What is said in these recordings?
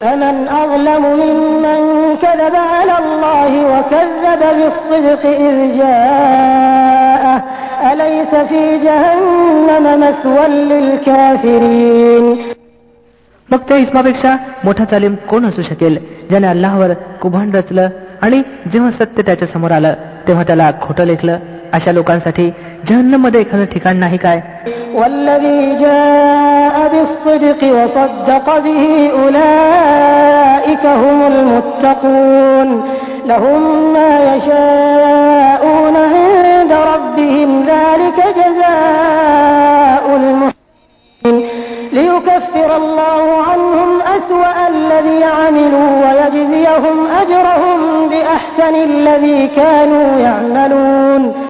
فمن أظلم ممن كذب على الله وكذب بالصدق إذ جاءه أليس في جهنم مثوى للكافرين मग त्या इस्मापेक्षा मोठा चालीम कोण असू शकेल ज्याने अल्लाहवर कुभांड रचलं आणि जेव्हा सत्य त्याच्या समोर आलं तेव्हा त्याला खोटं लेखलं अशा लोकांसाठी जहन्नम मध्ये एखादं ठिकाण नाही काय والذي جاء بالصدق وصدق به أولئك هم المتقون. لهم ما يشاءون عند ربهم ذلك جزاء المحسنين. ليكفر الله عنهم أسوأ الذي عملوا ويجزيهم أجرهم بأحسن الذي كانوا يعملون.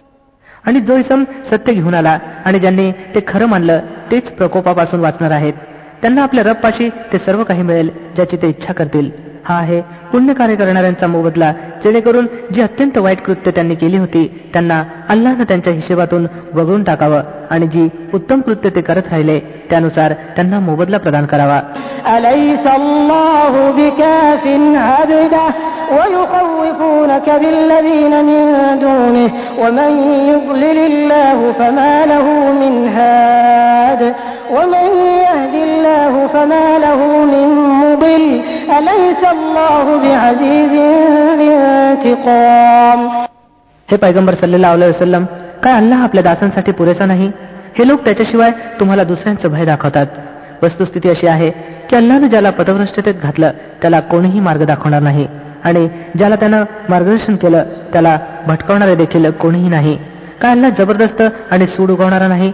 आणि जो इसम सत्य घेऊन आला आणि ज्यांनी ते खरं मानलं तेच प्रकोपापासून वाचणार आहेत. त्यांना आपल्या रबपाशी ते सर्व काही मिळेल ज्याची ते इच्छा करतील. हा आहे पुण्यकार्य करणाऱ्यांचा मोबदला जेणेकरून जी अत्यंत वाईट कृत्य त्यांनी केली होती त्यांना अल्लानं त्यांच्या हिशेबातून वगळून टाकावं आणि जी उत्तम कृत्य ते करत राहिले त्यानुसार त्यांना मोबदला प्रदान करावा أليس الله بكاف عبده ويخوفونك بالذين من دونه ومن يضلل الله فما له من هاد हे पैगंबर सल्लेला वसलम काय अल्लाह आपल्या दासांसाठी पुरेसा नाही? हे लोक त्याच्याशिवाय तुम्हाला दुसऱ्यांचं भय दाखवतात. वस्तुस्थिती अशी आहे की अल्लानं ज्याला पथभ्रष्टतेत घातलं त्याला कोणीही मार्ग दाखवणार नाही. आणि ज्याला त्यानं मार्गदर्शन केलं त्याला भटकवणारे देखील कोणीही नाही. काय अल्लाह जबरदस्त आणि सूड उगवणारा नाही?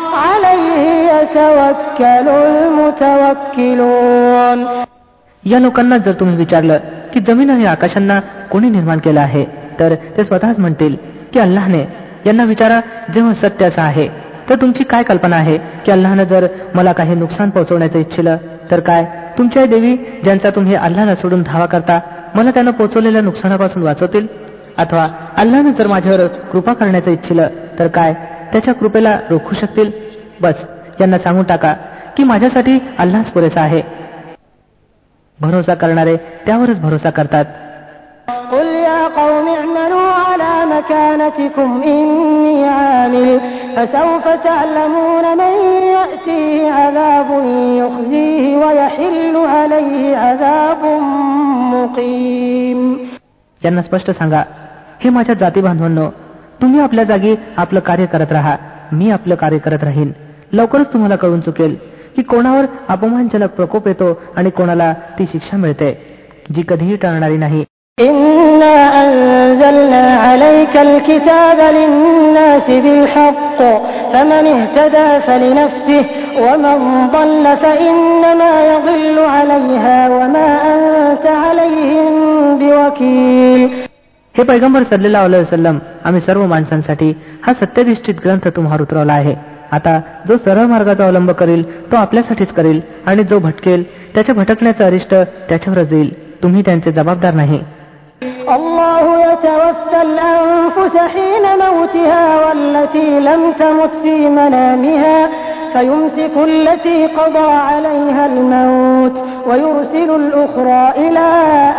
या लोकांना जर तुम्ही विचारलं की जमीन आणि आकाशांना कोणी निर्माण केलं आहे तर ते स्वतःच म्हणतील की अल्लाहने. यांना विचारा जेव्हा सत्य असं आहे तर तुमची काय कल्पना आहे की अल्लाहनं जर मला काही नुकसान पोहोचवण्याचं इच्छिलं तर काय? तुमच्या देवी ज्यांचा तुम्ही अल्लाला सोडून धावा करता मला त्यानं पोचवलेल्या नुकसानापासून वाचवतील? अथवा अल्लानं जर माझ्यावर कृपा करण्याचं इच्छिलं तर काय? त्याच्या कृपेला रोखू शकतील बस यांना सांगून टाका की माझ्यासाठी अल्लाच पुरेसा आहे भरोसा करणारे त्यावरच भरोसा करतात قل يا قوم اعملوا على مكانتكم إني عامل فسوف تعلمون من يأتيه عذاب يخزيه ويحل عليه عذاب مقيم यांना स्पष्ट सांगा हे माझ्या जाती बांधवांनो तुम्ही आपल्या जागी आपलं कार्य करत राहा. मी आपलं कार्य करत राहीन. लवकरच तुम्हाला कळून चुकेल की कोणावर अपमानजनक प्रकोप येतो आणि कोणाला ती शिक्षा मिळते जी कधीही टळणारी नाही. हे पैगंबर सल्लेला वसलम आम्ही सर्व माणसांसाठी हा सत्यनिष्ठित ग्रंथ तुम्हाला उतरवला आहे आता जो सरळ मार्गाचा अवलंब करेल तो आपल्यासाठीच करेल आणि जो भटकेल त्याच्या भटकण्याचं अरिष्ट त्याच्यावरच येईल तुम्ही त्यांचे जबाबदार नाही الله يتوفى الأنفس حين موتها والتي لم تمت في منامها فيمسك التي قضى عليها الموت ويرسل الأخرى إلى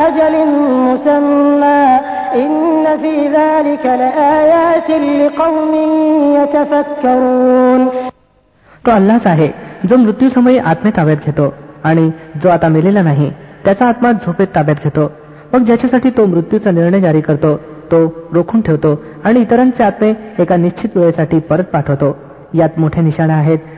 أجل مسمى إن في ذلك لآيات لقوم يتفكرون तो अल्लाच आहे जो मृत्यूसमयी आत्मे ताब्यात घेतो आणि जो आता मेलेला नाही त्याचा आत्मा झोपेत ताब्यात घेतो मग ज्याच्यासाठी तो मृत्यूचा निर्णय जारी करतो तो रोखून ठेवतो आणि इतरांचे आत्मे एका निश्चित वेळेसाठी परत पाठवतो यात मोठ्या निशाणा आहेत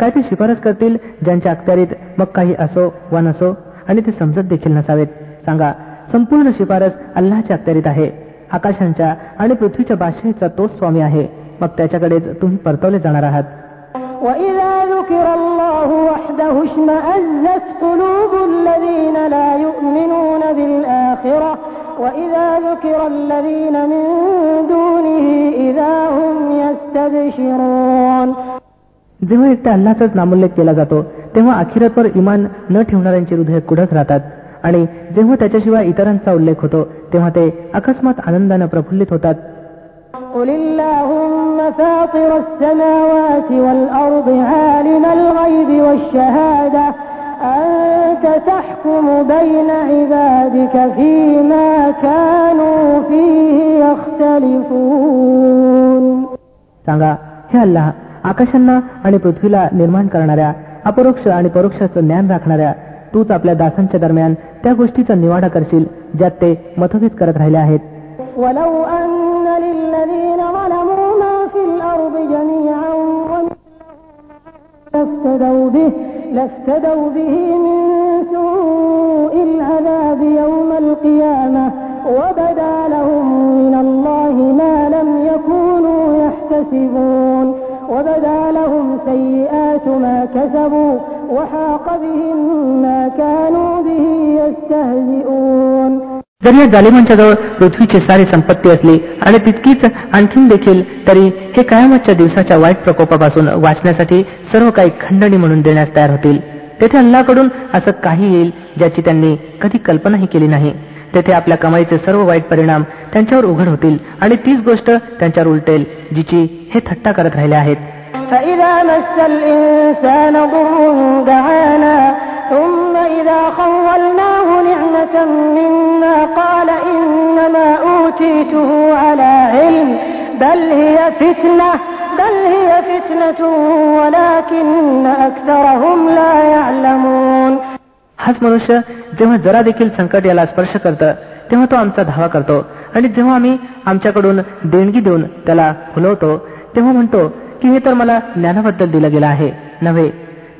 काय ते शिफारस करतील ज्यांच्या अखत्यारीत मग काही असो वा नसो आणि ते समजत देखील नसावेत सांगा संपूर्ण शिफारस अल्लाच्या अखत्यारीत आहे आकाशांच्या आणि पृथ्वीच्या बादशाहीचा तोच स्वामी आहे मग त्याच्याकडेच तुम्ही परतवले जाणार आहात وإذا ذكر الله وحده اشمأزت قلوب الذين لا يؤمنون بالآخرة وإذا ذكر الذين من دونه إذا هم يستبشرون जेव्हा एकट्या अल्लाचाच नामोल्लेख केला जातो तेव्हा अखिरतवर इमान न ठेवणाऱ्यांची हृदय कुडत राहतात आणि जेव्हा त्याच्याशिवाय इतरांचा उल्लेख होतो तेव्हा ते अकस्मात आनंदानं प्रफुल्लित होतात قل اللهم فاطر السماوات والأرض عالم الغيب والشهادة أنت تحكم بين عبادك فيما كانوا فيه يختلفون सांगा हे अल्लाह आकाशांना आणि पृथ्वीला निर्माण करणाऱ्या अपरोक्ष आणि परोक्षाचं ज्ञान राखणाऱ्या तूच आपल्या दासांच्या दरम्यान त्या गोष्टीचा निवाडा करशील ज्यात ते मतभेद करत राहिले आहेत ولو أن للذين ظلموا ما في الأرض جميعا لافتدوا به لافتدوا به من سوء العذاب يوم القيامة وبدا لهم من الله ما لم يكونوا يحتسبون وبدا لهم سيئات ما كسبوا وحاق بهم ما كانوا به يستهزئون जर या जालिमांच्या जवळ पृथ्वीची सारी संपत्ती असली आणि तितकीच आणखीन देखील तरी हे कायमातच्या दिवसाच्या वाईट प्रकोपापासून वाचण्यासाठी सर्व काही खंडणी म्हणून देण्यास तयार होतील तेथे अल्लाकडून असं काही येईल ज्याची त्यांनी कधी कल्पनाही केली नाही तेथे आपल्या कमाईचे सर्व वाईट परिणाम त्यांच्यावर उघड होतील आणि तीच गोष्ट त्यांच्यावर उलटेल जिची हे थट्टा करत राहिले आहेत. हाच मनुष्य जेव्हा जरा देखील संकट याला स्पर्श करतं तेव्हा तो आमचा धावा करतो आणि जेव्हा आम्ही आमच्याकडून देणगी देऊन त्याला फुलवतो तेव्हा म्हणतो की हे तर मला ज्ञानाबद्दल दिलं गेलं आहे नव्हे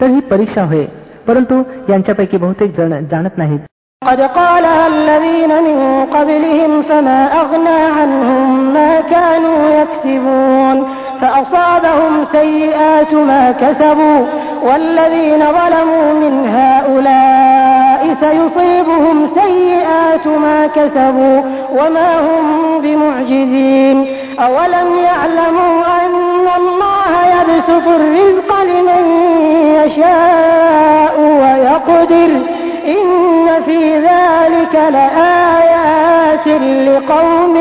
तर ही परीक्षा होय परंतु यांच्यापैकी बहुतेक जण जाणत नाहीत قد قالها الذين من قبلهم فما أغنى عنهم ما كانوا يكسبون فأصابهم سيئات ما كسبوا والذين ظلموا من هؤلاء سيصيبهم سيئات ما كسبوا وما هم بمعجزين أولم يعلموا أن الله يبسط الرزق لمن يشاء ويقدر إن في ذلك لآيات لقوم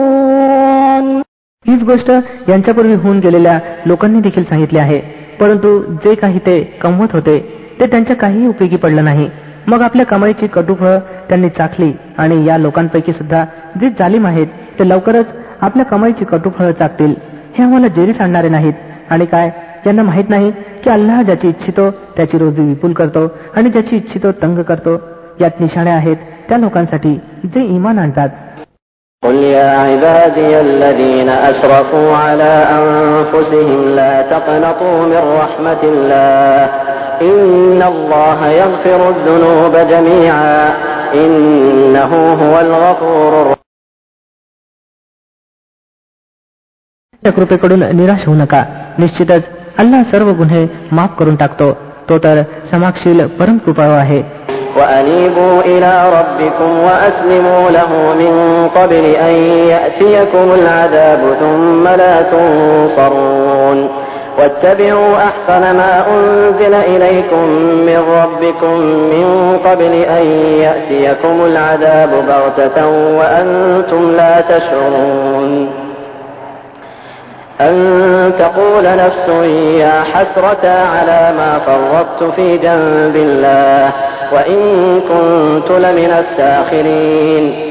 يؤمنون हीच गोष्ट यांच्यापूर्वी होऊन गेलेल्या लोकांनी देखील सांगितली आहे परंतु जे काही ते कमवत होते ते त्यांच्या काहीही उपयोगी पडलं नाही मग आपल्या कमाईची कटुफळ त्यांनी चाखली आणि या लोकांपैकी सुद्धा जे जालिम आहेत ते लवकरच आपल्या कमाईची कटुफळ चाकतील हे आम्हाला जेरीस आणणारे नाहीत आणि काय यांना माहीत नाही की अल्लाह ज्याची इच्छितो त्याची रोजी विपुल करतो आणि ज्याची इच्छितो तंग करतो यात निशाणे आहेत त्या लोकांसाठी जे इमान आणतात قل يا عبادي الذين أسرفوا على أنفسهم لا تقنطوا من رحمة الله إن الله يغفر الذنوب جميعا إنه هو الغفور الرحيم त्या कृपेकडून निराश होऊ नका निश्चितच अल्लाह सर्व गुन्हे माफ करून टाकतो तो तर समाक्षील परम कृपाळू आहे وأنيبوا إلى ربكم وأسلموا له من قبل أن يأتيكم العذاب ثم لا تنصرون واتبعوا أحسن ما أنزل إليكم من ربكم من قبل أن يأتيكم العذاب بغتة وأنتم لا تشعرون أن تقول نفس يا حسرة على ما فرطت في جنب الله وإن كنت لمن الساخرين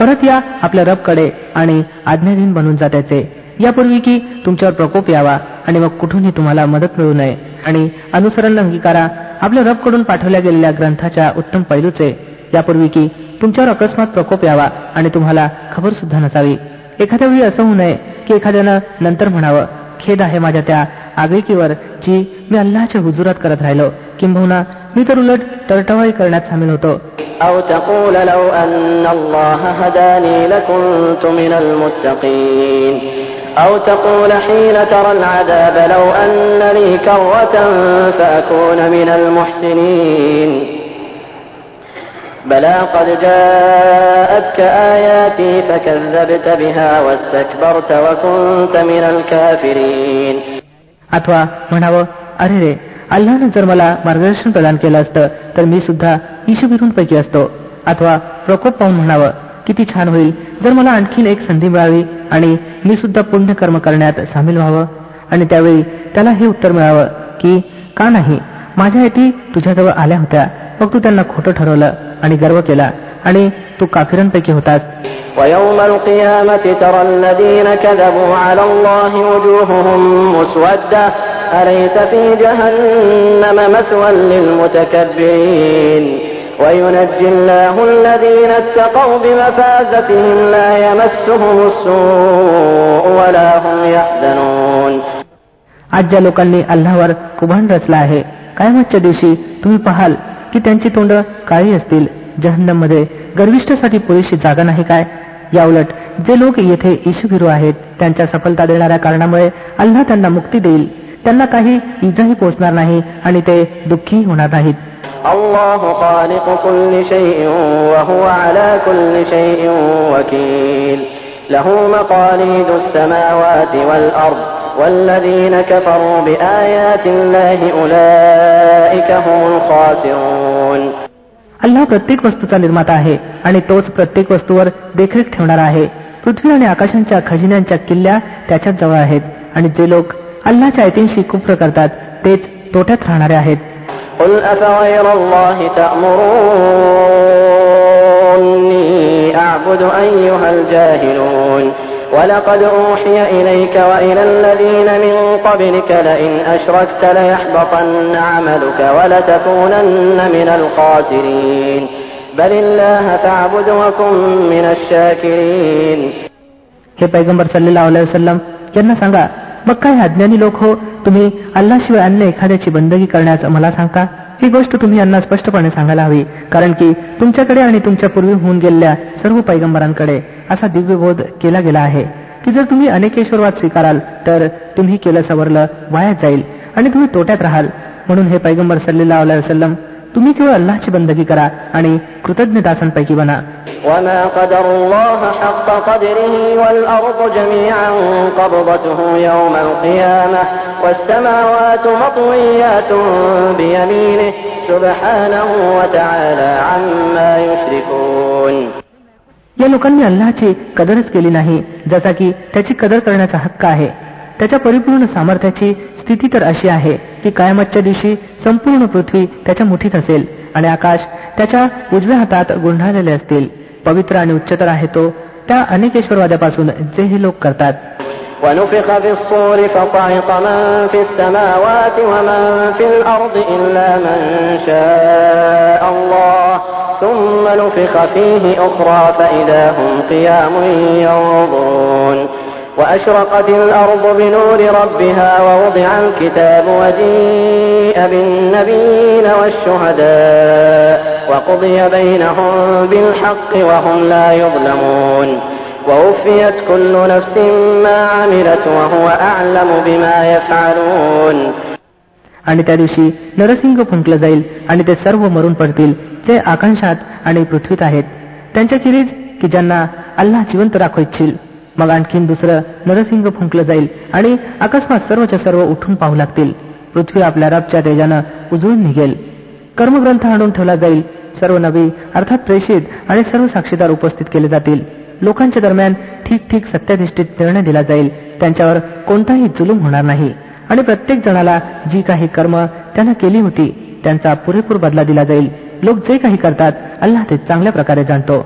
परत या आपल्या रबकडे आणि आज्ञाधीन बनून जा त्याचे यापूर्वी की तुमच्यावर प्रकोप यावा आणि मग कुठूनही तुम्हाला मदत मिळू नये आणि अनुसरण अंगीकारा. आपल्या रबकडून पाठवल्या गेलेल्या ग्रंथाच्या उत्तम पैलूचे यापूर्वी की तुमच्यावर अकस्मात प्रकोप यावा आणि तुम्हाला खबर सुद्धा नसावी. एखाद्या वेळी असं होऊ नये की एखाद्यानं नंतर म्हणावं खेद आहे माझ्या त्या आगळीकीवर जी मी अल्लाच्या हुजुरात करत राहिलो. किंबहुना मी तर उलट टळटवाळी करण्यात सामील होतो. أو تقول لو أن الله هداني لكنت من المتقين أو تقول حين ترى العذاب لو أن لي كرة فأكون من المحسنين بلى قد جاءتك آياتي فكذبت بها واستكبرت وكنت من الكافرين अथवा म्हणावं अरे रे अल्लानं जर मला मार्गदर्शन प्रदान केलं असतं तर मी सुद्धा पैकी असतो अथवा प्रकोप पाहून म्हणावं किती छान होईल. जर मला आणखीन एक संधी मिळावी आणि मी सुद्धा पुण्यकर्म करण्यात सामील व्हावं आणि त्यावेळी त्याला हे उत्तर मिळावं की का नाही? माझ्या अटी तुझ्याजवळ आल्या होत्या. मग तू त्यांना खोटं ठरवलं आणि गर्व केला आणि तू काफिरांपैकी होतास. ويوم القيامة ترى الذين كذبوا على الله وجوههم مسودة أليس في جهنم مثوى للمتكبرين وينجي الله الذين اتقوا بمفازتهم لا يمسهم السوء ولا هم يحزنون आज ज्या लोकांनी अल्लावर कुभान रचला आहे कायमाच्या दिवशी तुम्ही पाहाल की त्यांची तोंड काळी असतील मध्ये गर्विष्ठासाठी पुरेशी जागा नाही काय या उलट जे लोक येथे ईशुगिरू आहेत त्यांच्या सफलता देणाऱ्या कारणामुळे अल्लाह त्यांना मुक्ती देईल त्यांना काही इजाही पोचणार नाही आणि ते दुःखी होणार नाहीत الله خالق كل شيء وهو على كل شيء وكيل له مقاليد السماوات والأرض والذين كفروا بآيات الله أولئك هم الخاسرون अल्लाह प्रत्येक वस्तूचा निर्माता आहे आणि तोच प्रत्येक वस्तूवर देखरेख ठेवणार आहे पृथ्वी आणि आकाशांच्या खजिन्यांच्या किल्ल्या त्याच्याच जवळ आहेत आणि जे लोक अल्लाच्या ऐतींशी कुप्र करतात तेच तोट्यात राहणारे आहेत قل أفغير الله تأمروني أعبد أيها الجاهلون ولقد أوحي إليك وإلى الذين من قبلك لئن أشركت ليحبطن عملك ولتكونن من الخاسرين بل الله فاعبد وكن من الشاكرين हे पैगंबर सल्लेला वसलम यांना सांगा मग काय अज्ञानी लोक हो? तुम्ही अल्लाशिवाय अन्य एखाद्याची बंदगी करण्यास मला सांगता? ही गोष्ट तुम्ही यांना स्पष्टपणे सांगायला हवी. कारण की तुमच्याकडे आणि तुमच्या पूर्वी होऊन गेलेल्या सर्व पैगंबरांकडे असा दिव्यबोध केला गेला आहे. की जर तुम्ही अनेकेश्वरवाद स्वीकाराल तर तुम्ही केलं सवरलं वायात जाईल आणि तुम्ही तोट्यात राहाल. म्हणून हे पैगंबर सल्लेला वसलम तुम्ही केवळ अल्लाची बंदगी करा आणि कृतज्ञतासांपैकी बना. या लोकांनी अल्लाची कदरच केली नाही जसा की त्याची कदर करण्याचा हक्क आहे. त्याच्या परिपूर्ण सामर्थ्याची स्थिती तर अशी आहे. की कायमतच्या दिवशी संपूर्ण पृथ्वी त्याच्या मुठीत असेल आणि आकाश त्याच्या उजव्या हातात गुंढाळलेले असतील पवित्र आणि उच्चतर आहे तो त्या अनेकेश्वरवाद्यापासून जे हे लोक करतात ونفخ في الصور فصعق من في السماوات ومن في الأرض إلا من شاء الله ثم نفخ فيه أخرى فإذا هم قيام ينظرون وأشرقت الأرض بنور ربها ووضع الكتاب وجيء بالنبيين والشهداء وقضي بينهم بالحق وهم لا يظلمون ووفيت كل نفس ما عملت وهو أعلم بما يفعلون आणि त्या दिवशी नरसिंह फुंकलं जाईल आणि ते सर्व मरून पडतील जे आकांशात आणि पृथ्वीत आहेत त्यांच्या चिरीज की ज्यांना अल्लाह जिवंत राखू इच्छिल मग आणखीन दुसरं नरसिंग फुंकलं जाईल आणि अकस्मात सर्वच्या सर्व उठून पाहू लागतील. पृथ्वी आपल्या रबच्या तेजानं उजळून निघेल. कर्मग्रंथ आणून ठेवला जाईल. सर्व नवी अर्थात प्रेषित आणि सर्व साक्षीदार उपस्थित केले जातील. लोकांच्या दरम्यान ठीक ठीक सत्याधिष्ठित निर्णय दिला जाईल. त्यांच्यावर कोणताही जुलूम होणार नाही. आणि प्रत्येक जणाला जी काही कर्म त्यानं केली होती त्यांचा पुरेपूर बदला दिला जाईल. लोक जे काही करतात अल्लाह ते चांगल्या प्रकारे जाणतो.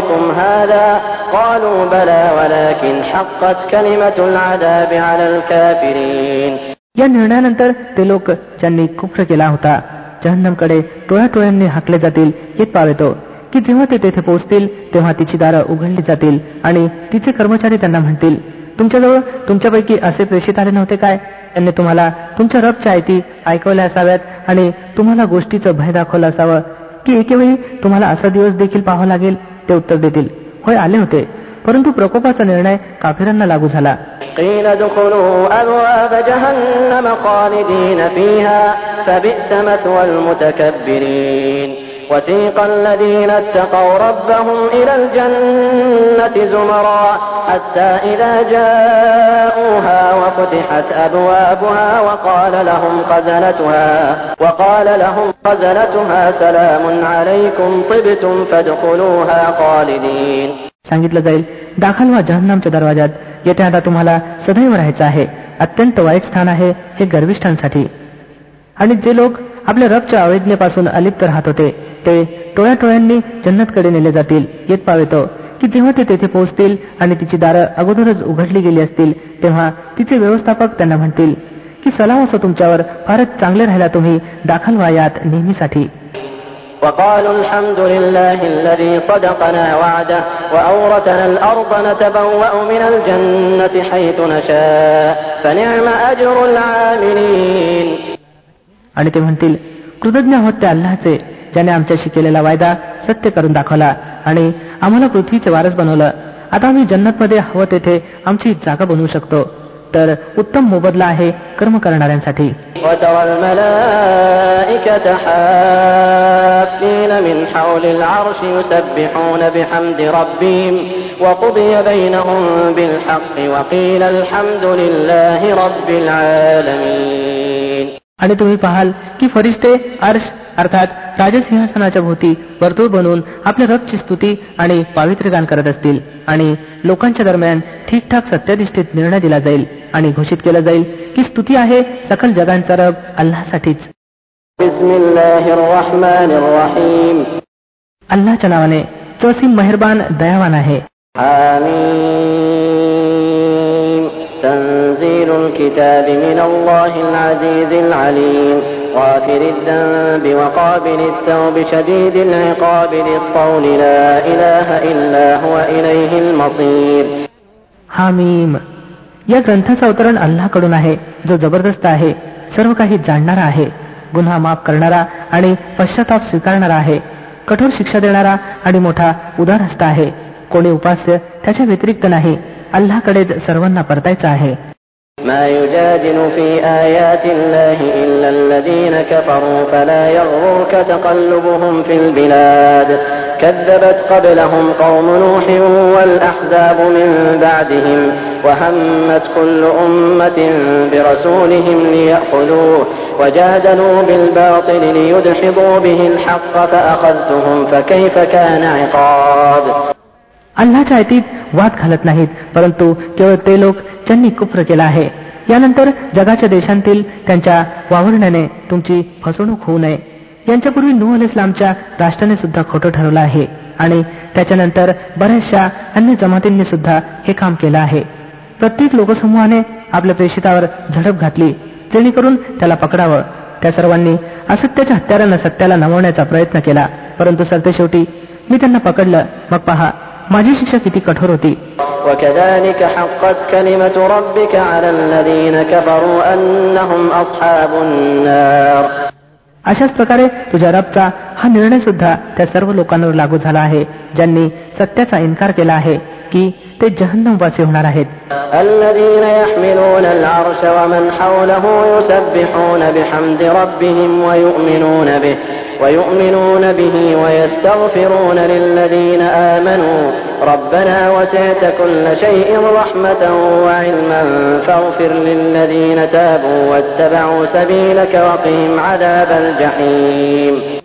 يومكم هذا قالوا بلى ولكن حقت كلمة العذاب على الكافرين या निर्णयानंतर ते लोक ज्यांनी कुफ्र केला होता जहन्नमकडे टोळ्या टोळ्यांनी हाकले जातील येत पावेतो की जेव्हा ते तेथे पोहोचतील तेव्हा तिची दारं उघडली जातील आणि तिचे कर्मचारी त्यांना म्हणतील तुमच्याजवळ तुमच्यापैकी असे प्रेषित आले नव्हते काय त्यांनी तुम्हाला तुमच्या रबच्या आयती ऐकवल्या असाव्यात आणि तुम्हाला गोष्टीचं भय दाखवलं असावं की एकेवेळी तुम्हाला असा दिवस देखील पाहावा लागेल ते उत्तर देतील. होय आले होते. परंतु प्रकोपाचा निर्णय काफिरांना लागू झाला. قيل ادخلوا أبواب جهنم خالدين فيها فبئس مثوى المتكبرين وسيق الذين اتقوا ربهم إلى الجنة زمرا حتى إذا جاءوها وفتحت أبوابها وقال لهم خزنتها وقال لهم خزنتها سلام عليكم طبتم فادخلوها خالدين सांगितलं जाईल दाखल व्हा जहन्नामच्या दरवाजात येथे आता तुम्हाला सदैव राहायचं आहे अत्यंत वाईट स्थान आहे हे गर्विष्ठांसाठी आणि जे लोक आपल्या रबच्या अवैज्ञेपासून अलिप्त राहत होते ते टोळ्या टोळ्यांनी जन्नतकडे नेले जातील येत पावेतो की जेव्हा ते तेथे पोहोचतील आणि तिची दारं अगोदरच उघडली गेली असतील तेव्हा तिचे व्यवस्थापक त्यांना म्हणतील की सलाम असो तुमच्यावर फारच चांगले राहिला तुम्ही दाखल व्हा यात नेहमीसाठी وقالوا الحمد لله الذي صدقنا وعده وأورثنا الأرض نتبوأ من الجنة حيث نشاء فنعم أجر العاملين आणि ते म्हणतील कृतज्ञ आहोत त्या अल्लाचे ज्याने आमच्याशी केलेला वायदा सत्य करून दाखवला आणि आम्हाला पृथ्वीचे वारस बनवलं. आता आम्ही जन्नतमध्ये हवं तेथे आमची जागा बनवू शकतो. तर उत्तम मोबदला आहे कर्म करणाऱ्यांसाठी. आणि तुम्ही पाहाल की फरिश्ते अर्श अर्थात राजसिंहासनाच्या भोवती वर्तुळ बनवून आपल्या रबची स्तुती आणि पावित्र्यगान करत असतील आणि लोकांच्या दरम्यान ठीकठाक सत्याधिष्ठित निर्णय दिला जाईल आणि घोषित केलं जाईल की स्तुती आहे सकल जगांचा रब अल्लासाठीच بسم الله الرحمن الرحيم अल्लाच्या नावाने जो असीम मेहरबान दयावान आहे حميم تنزيل الكتاب من الله العزيز العليم غافر الذنب وقابل التوب شديد العقاب للطول لا إله إلا هو إليه المصير हामीम या ग्रंथाचं अवतरण अल्लाकडून आहे जो जबरदस्त आहे सर्व काही जाणणारा आहे गुन्हा माफ करणारा आणि पश्चाताप स्वीकारणारा आहे कठोर शिक्षा देणारा आणि मोठा उदारहस्त आहे कोणी उपास्य त्याच्या व्यतिरिक्त नाही अल्लाकडेच सर्वांना परतायचं आहे ما يجادل في آيات الله إلا الذين كفروا فلا يغررك تقلبهم في البلاد. كذبت قبلهم قوم نوح والأحزاب من بعدهم وهمت كل أمة برسولهم ليأخذوه وجادلوا بالباطل ليدحضوا به الحق فأخذتهم فكيف كان عقاب؟ अल्लाच्या आयतीत वाद घालत नाहीत परंतु केवळ ते लोक ज्यांनी कुप्र केला आहे. यानंतर जगाच्या देशांतील त्यांच्या वावरण्याने तुमची फसवणूक होऊ नये. यांच्यापूर्वी नूह अल इस्लामच्या राष्ट्राने सुद्धा खोटं ठरवलं आहे आणि त्याच्यानंतर बऱ्याचशा अन्य जमातींनी सुद्धा हे काम केलं आहे. प्रत्येक लोकसमूहाने आपल्या प्रेषितावर झडप घातली जेणेकरून त्याला पकडावं. त्या सर्वांनी असत्याच्या हत्यारानं सत्याला नमवण्याचा प्रयत्न केला परंतु सरते शेवटी मी त्यांना पकडलं. मग पहा माझी शिक्षा किती कठोर होती. अशाच प्रकारे तुझ्या रबचा हा निर्णय सुद्धा त्या सर्व लोकांवर लागू झाला आहे ज्यांनी सत्याचा इन्कार केला आहे की ते जहन्नमवासी होणार आहेत الذين يحملون العرش ومن حوله يسبحون بحمد ربهم ويؤمنون به ويؤمنون به ويستغفرون للذين آمنوا ربنا وسعت كل شيء رحمة وعلما فاغفر للذين تابوا واتبعوا سبيلك وقهم عذاب الجحيم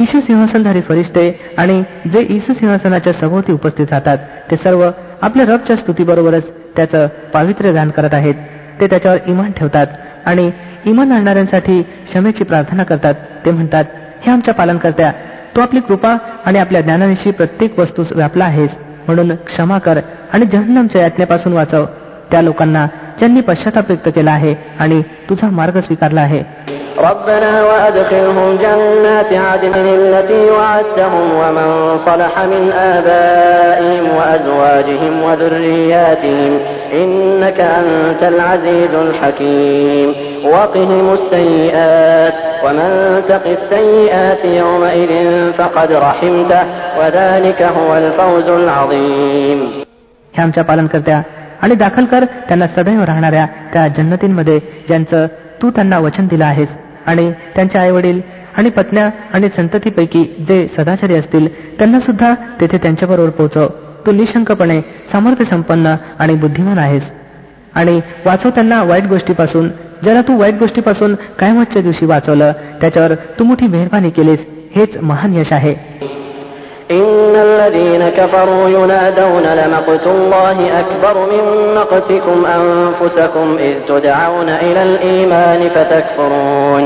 ईश सिंहासनधारी फरिश्ते आणि जे ईस सिंहासनाच्या सभोवती उपस्थित राहतात ते सर्व आपल्या रबच्या स्तुतीबरोबरच त्याचं पावित्र्य दान करत आहेत. ते त्याच्यावर इमान ठेवतात आणि इमान आणणाऱ्यांसाठी क्षमेची प्रार्थना करतात. ते म्हणतात हे आमच्या पालनकर्त्या तू आपली कृपा आणि आपल्या ज्ञानानिशी प्रत्येक वस्तूस व्यापला आहेस. म्हणून क्षमा कर आणि जहन्नमच्या यातनेपासून वाचव. त्या लोकांना ज्यांनी पश्चाताप व्यक्त केला आहे आणि तुझा मार्ग स्वीकारला आहे. ربنا وأدخلهم جنات عدن التي وعدتهم ومن صلح من آبائهم وأزواجهم وذرياتهم إنك أنت العزيز الحكيم وقهم السيئات ومن تق السيئات يومئذ فقد رحمته وذلك هو الفوز العظيم हे आमच्या पालनकर्त्या आणि दाखल कर त्यांना सदैव राहणाऱ्या त्या जन्नतींमध्ये ज्यांचं तू त्यांना वचन दिलं आहेस आणि त्यांचे आई वडील आणि पत्न्या आणि संततीपैकी जे सदाचारी असतील त्यांना सुद्धा तेथे त्यांच्याबरोबर पोहोचव. तू निशंकपणे सामर्थ्य संपन्न आणि बुद्धिमान आहेस. आणि वाचव त्यांना वाईट गोष्टीपासून. ज्याला तू वाईट गोष्टीपासून कायमतच्या दिवशी वाचवलं त्याच्यावर तू मोठी मेहरबानी केलीस हेच महान यश आहे. إن الذين كفروا ينادون لمقت الله أكبر من مقتكم أنفسكم إذ تدعون إلى الإيمان فتكفرون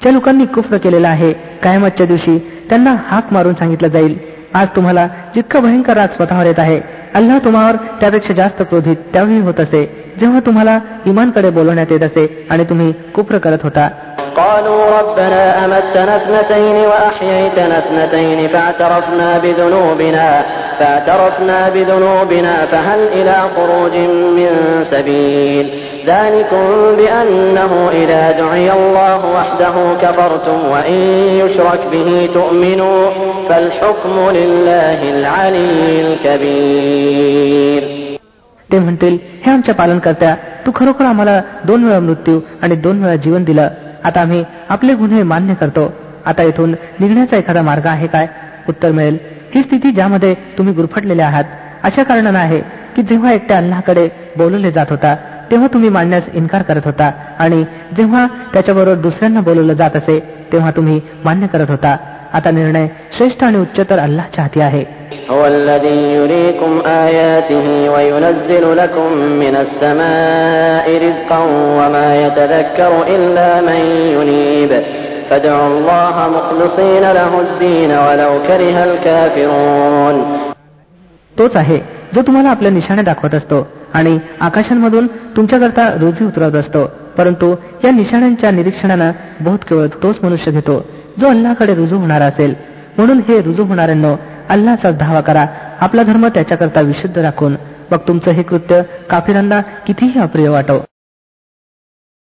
ज्या लोकांनी कुफ्र केलेला आहे कायमतच्या दिवशी त्यांना हाक मारून सांगितलं जाईल आज तुम्हाला जितकं भयंकर राग स्वतःवर येत आहे अल्लाह तुम्हावर त्यापेक्षा जास्त क्रोधित त्यावेळी होत असे जेव्हा तुम्हाला इमानकडे बोलवण्यात येत असे आणि तुम्ही कुफ्र करत होता قالوا ربنا أمتنا اثنتين وأحييتنا اثنتين فاعترفنا بذنوبنا فاعترفنا بذنوبنا فهل إلى خروج من سبيل ذلكم بأنه إذا دعي الله وحده كفرتم وإن يشرك به تؤمنوا فالحكم لله العلي الكبير ते म्हणतील हे आमच्या पालनकर्त्या तू खरोखर आम्हाला दोन वेळा मृत्यू आणि दोन वेळा जीवन दिलं आता आम्ही आपले गुन्हे मान्य करतो. आता इथून निघण्याचा एखादा मार्ग आहे काय? उत्तर मिळेल. ही स्थिती ज्यामध्ये तुम्ही गुरफटलेले आहात अशा कारणानं आहे की जेव्हा एकट्या अल्लाकडे बोलवले जात होता तेव्हा तुम्ही मानण्यास इन्कार करत होता आणि जेव्हा त्याच्याबरोबर दुसऱ्यांना बोलवलं जात असे तेव्हा तुम्ही मान्य करत होता. आता निर्णय श्रेष्ठ आणि उच्चतर अल्लाच्या हाती आहे. هو الذي يريكم آياته وينزل لكم من السماء رزقا وما يتذكر إلا من ينيب فادعوا الله مخلصين له الدين ولو كره الكافرون तोच आहे जो तुम्हाला आपल्या निशाणे दाखवत असतो आणि आकाशांमधून तुमच्याकरता रोजी उतरवत असतो परंतु या निशाण्यांच्या निरीक्षणानं बहुत केवळ तोच मनुष्य घेतो जो अल्लाकडे रुजू होणारा असेल म्हणून हे रुजू होणाऱ्यांनो अल्लाचा धावा करा. आपला धर्म त्याच्याकरता विशुद्ध राखून. मग तुमचं हे कृत्य काफिरांना कितीही अप्रिय वाटो.